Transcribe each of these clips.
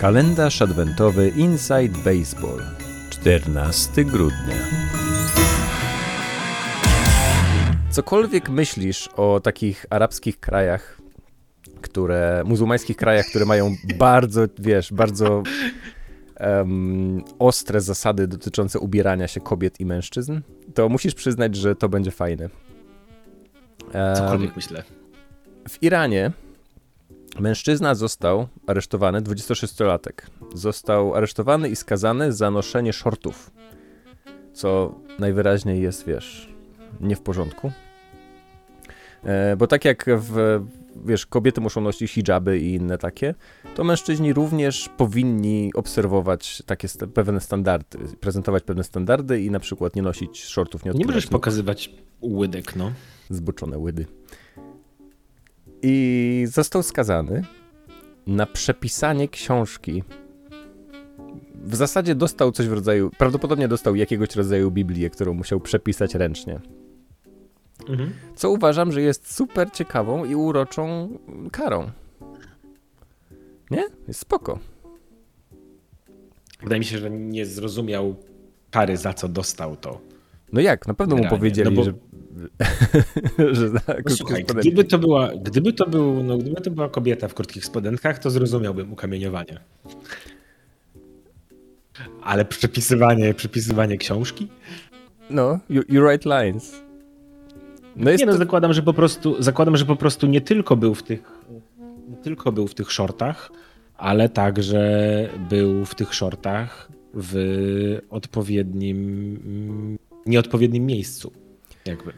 Kalendarz adwentowy Inside Baseball 14 grudnia Cokolwiek myślisz o takich arabskich krajach, które, muzułmańskich krajach, które mają bardzo, wiesz, bardzo um, ostre zasady dotyczące ubierania się kobiet i mężczyzn, to musisz przyznać, że to będzie fajne. Um, Cokolwiek myślę. W Iranie Mężczyzna został aresztowany, 26-latek. Został aresztowany i skazany za noszenie shortów. Co najwyraźniej jest, wiesz, nie w porządku. E, bo tak jak w, wiesz, kobiety muszą nosić hijaby i inne takie, to mężczyźni również powinni obserwować takie st pewne standardy, prezentować pewne standardy i na przykład nie nosić shortów. Nie, nie możesz pokazywać łydek, no. Zboczone łydy i został skazany na przepisanie książki. W zasadzie dostał coś w rodzaju, prawdopodobnie dostał jakiegoś rodzaju Biblię, którą musiał przepisać ręcznie. Mhm. Co uważam, że jest super ciekawą i uroczą karą. Nie? Jest spoko. Wydaje mi się, że nie zrozumiał kary, za co dostał to. No jak? Na pewno mu powiedzieli, no bo... że że tak, no słuchaj, gdyby to, była, gdyby, to był, no, gdyby to była kobieta w krótkich spodenkach, to zrozumiałbym ukamieniowanie. Ale przepisywanie, przepisywanie książki? No, you, you write lines. No nie no, to... zakładam, że po prostu, zakładam, że po prostu nie tylko był w tych, nie tylko był w tych shortach, ale także był w tych shortach w odpowiednim, nieodpowiednim miejscu. Jakby.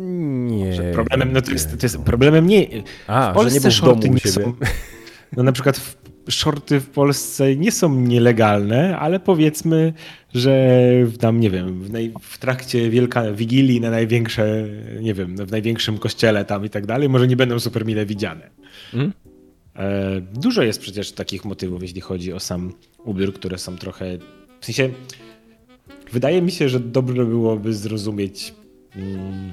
Nie. Że problemem, no to jest, to jest problemem nie. A, w Polsce że nie shorty nie są. No na przykład w, shorty w Polsce nie są nielegalne, ale powiedzmy, że tam, nie wiem, w, naj, w trakcie wielka wigilii na największe, nie wiem, w największym kościele tam i tak dalej, może nie będą super mile widziane. Hmm? E, dużo jest przecież takich motywów, jeśli chodzi o sam ubiór, które są trochę. W sensie. Wydaje mi się, że dobrze byłoby zrozumieć. Hmm,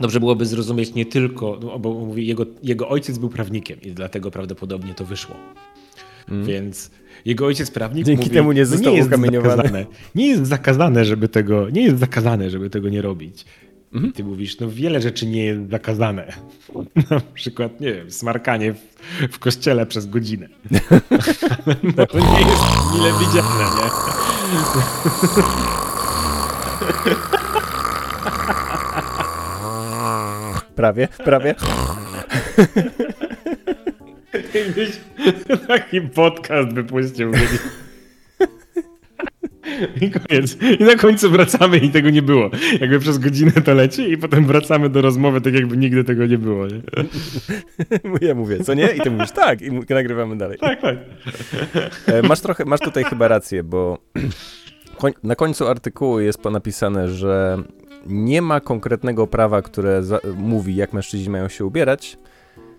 dobrze byłoby zrozumieć nie tylko, no, bo mówi, jego, jego ojciec był prawnikiem i dlatego prawdopodobnie to wyszło. Mm. Więc jego ojciec prawnik Dzięki mówi, temu nie został no nie jest zakazane, nie jest zakazane, żeby tego, nie jest zakazane, żeby tego nie robić. Mm. Ty mówisz, no wiele rzeczy nie jest zakazane. Na przykład, nie wiem, smarkanie w, w kościele przez godzinę. no, to nie jest mile widziane, nie? Prawie, prawie. Taki podcast wypuścił. I koniec. I na końcu wracamy i tego nie było. Jakby przez godzinę to leci i potem wracamy do rozmowy tak jakby nigdy tego nie było. Nie? Ja mówię, co nie? I ty mówisz tak i nagrywamy dalej. Tak, tak. E, masz trochę, masz tutaj chyba rację, bo na końcu artykułu jest napisane, że nie ma konkretnego prawa, które mówi, jak mężczyźni mają się ubierać,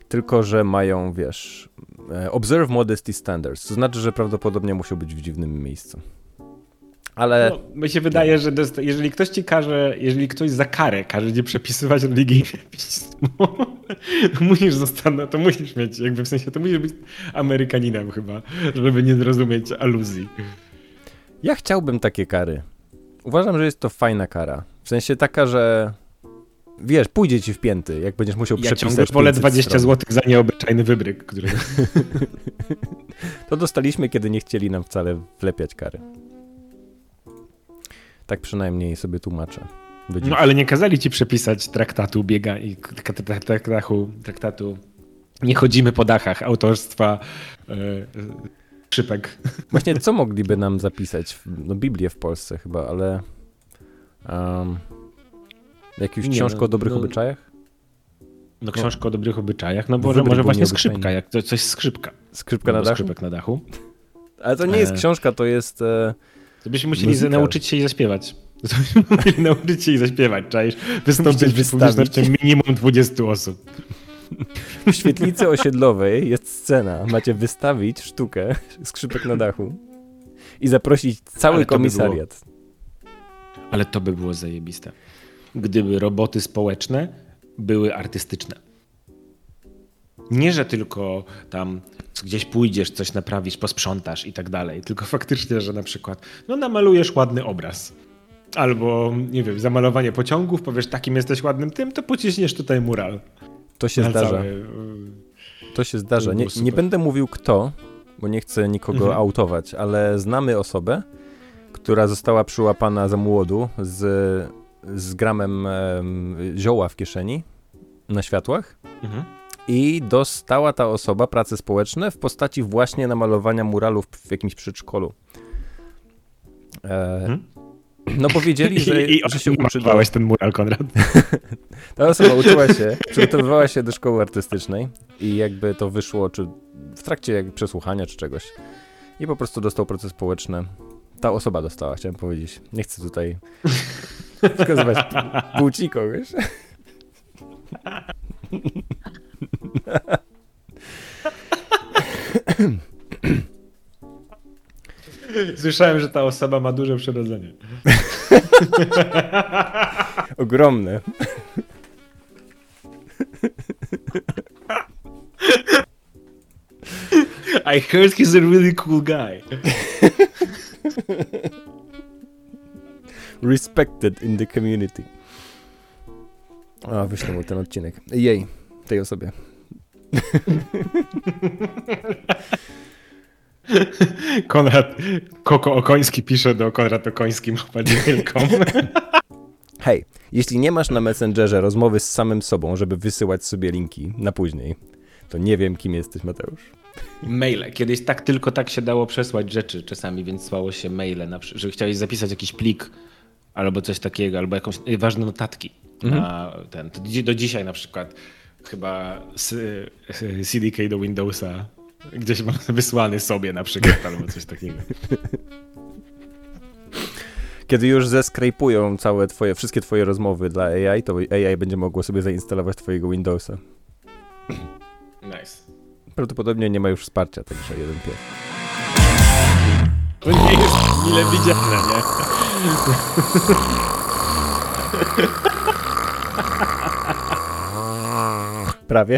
tylko że mają, wiesz, e, observe modesty standards. To znaczy, że prawdopodobnie muszą być w dziwnym miejscu. Ale. No, mi się wydaje, że jeżeli ktoś ci każe, jeżeli ktoś za karę każe nie przepisywać religijne pismo, to musisz zostanąć, to musisz mieć, jakby w sensie, to musisz być Amerykaninem chyba, żeby nie zrozumieć aluzji. Ja chciałbym takie kary. Uważam, że jest to fajna kara. W sensie taka, że wiesz, pójdzie ci w pięty, jak będziesz musiał ja przepisać. Ja wolę 20 zł za nieobyczajny wybryk, który... to dostaliśmy, kiedy nie chcieli nam wcale wlepiać kary. Tak przynajmniej sobie tłumaczę. No ale nie kazali ci przepisać traktatu biega i traktatu, traktatu nie chodzimy po dachach autorstwa yy, szypek. Właśnie co mogliby nam zapisać? No Biblię w Polsce chyba, ale Um, jakąś książkę no, o dobrych no, obyczajach? No książkę o dobrych obyczajach, no może, może właśnie skrzypka, jak to coś skrzypka. Skrzypka na dachu? Skrzypek na dachu. Ale to nie jest e... książka, to jest e... To byśmy musieli muzyka. nauczyć się i zaśpiewać. To byśmy musieli nauczyć się i zaśpiewać, czaisz? Wystąpić w publiczności minimum 20 osób. W świetlicy osiedlowej jest scena. Macie wystawić sztukę skrzypek na dachu i zaprosić cały komisariat. By ale to by było zajebiste. Gdyby roboty społeczne były artystyczne. Nie, że tylko tam gdzieś pójdziesz, coś naprawisz, posprzątasz i tak dalej, tylko faktycznie, że na przykład no namalujesz ładny obraz. Albo, nie wiem, zamalowanie pociągów, powiesz, takim jesteś ładnym tym, to pociśniesz tutaj mural. To się zdarza. cały- To się zdarza. Nie, nie będę mówił kto, bo nie chcę nikogo Mhm. autować, ale znamy osobę, która została przyłapana za młodu z, z gramem em, zioła w kieszeni na światłach Mhm. i dostała ta osoba prace społeczne w postaci właśnie namalowania muralów w jakimś przedszkolu. E, Mhm. No powiedzieli, że, I, i że się uczy do, malowałeś ten mural, Konrad. ta osoba uczyła się, przygotowywała się do szkoły artystycznej i jakby to wyszło, czy w trakcie jak przesłuchania, czy czegoś. I po prostu dostał proces społeczny. Ta osoba dostała, chciałem powiedzieć. Nie chcę tutaj wskazywać płci kogoś. Słyszałem, że ta osoba ma duże przyrodzenie. Ogromne. I heard he's a really cool guy. Respected in the community. A, wyślę mu ten odcinek. Jej, tej osobie. Konrad Koko Okoński pisze do Konrad Okoński mapa.gmail.com. Hej, jeśli nie masz na Messengerze rozmowy z samym sobą, żeby wysyłać sobie linki na później, to nie wiem, kim jesteś, Mateusz. Maile. Kiedyś tak tylko tak się dało przesłać rzeczy czasami, więc słało się maile, na, że chciałeś zapisać jakiś plik albo coś takiego, albo jakąś y, ważne notatki. Na ten. Do dzisiaj na przykład chyba s- y, CDK do Windowsa gdzieś mam wysłany sobie na przykład albo coś takiego. Kiedy już zeskrajpują całe twoje, wszystkie twoje rozmowy dla AI, to AI będzie mogło sobie zainstalować twojego Windowsa. Nice. Prawdopodobnie nie ma już wsparcia, także jeden pies. To nie jest mile widziane, nie? Prawie.